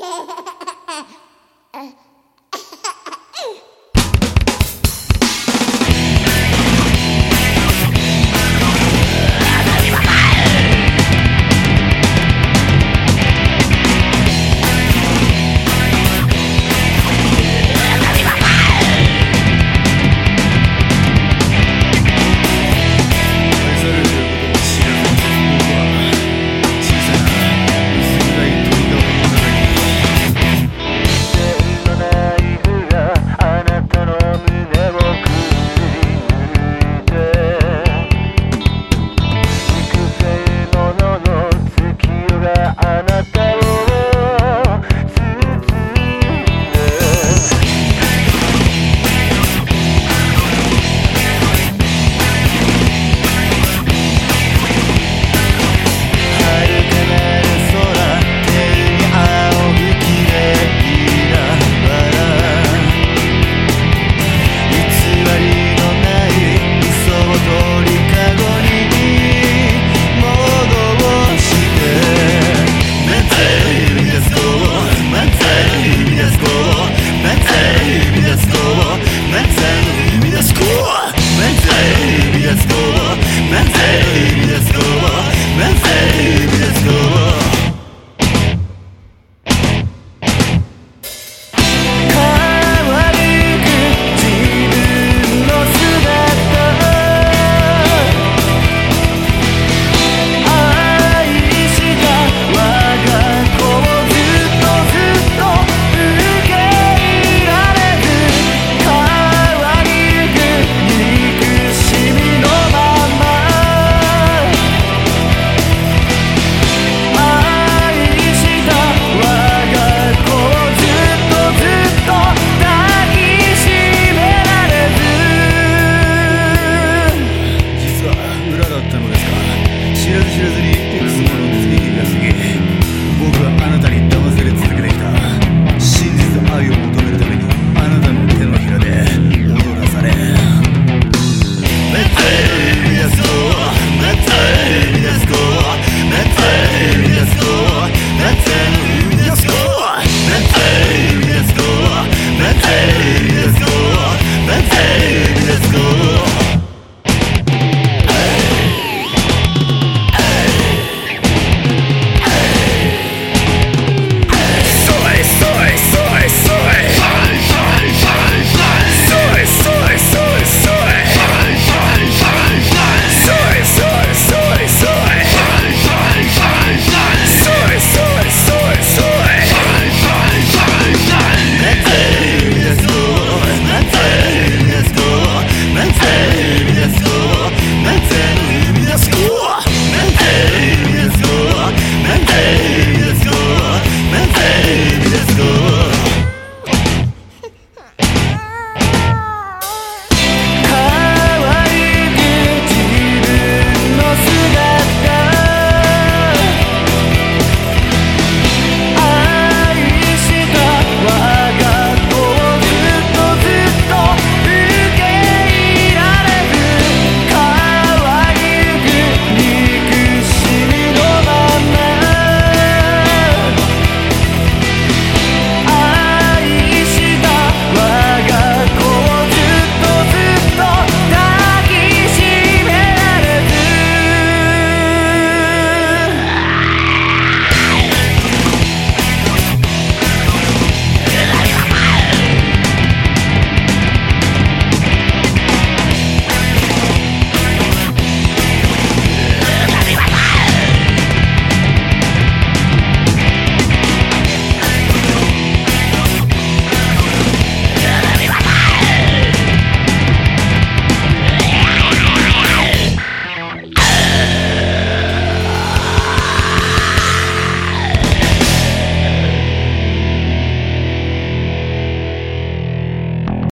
Ha ha ha ha!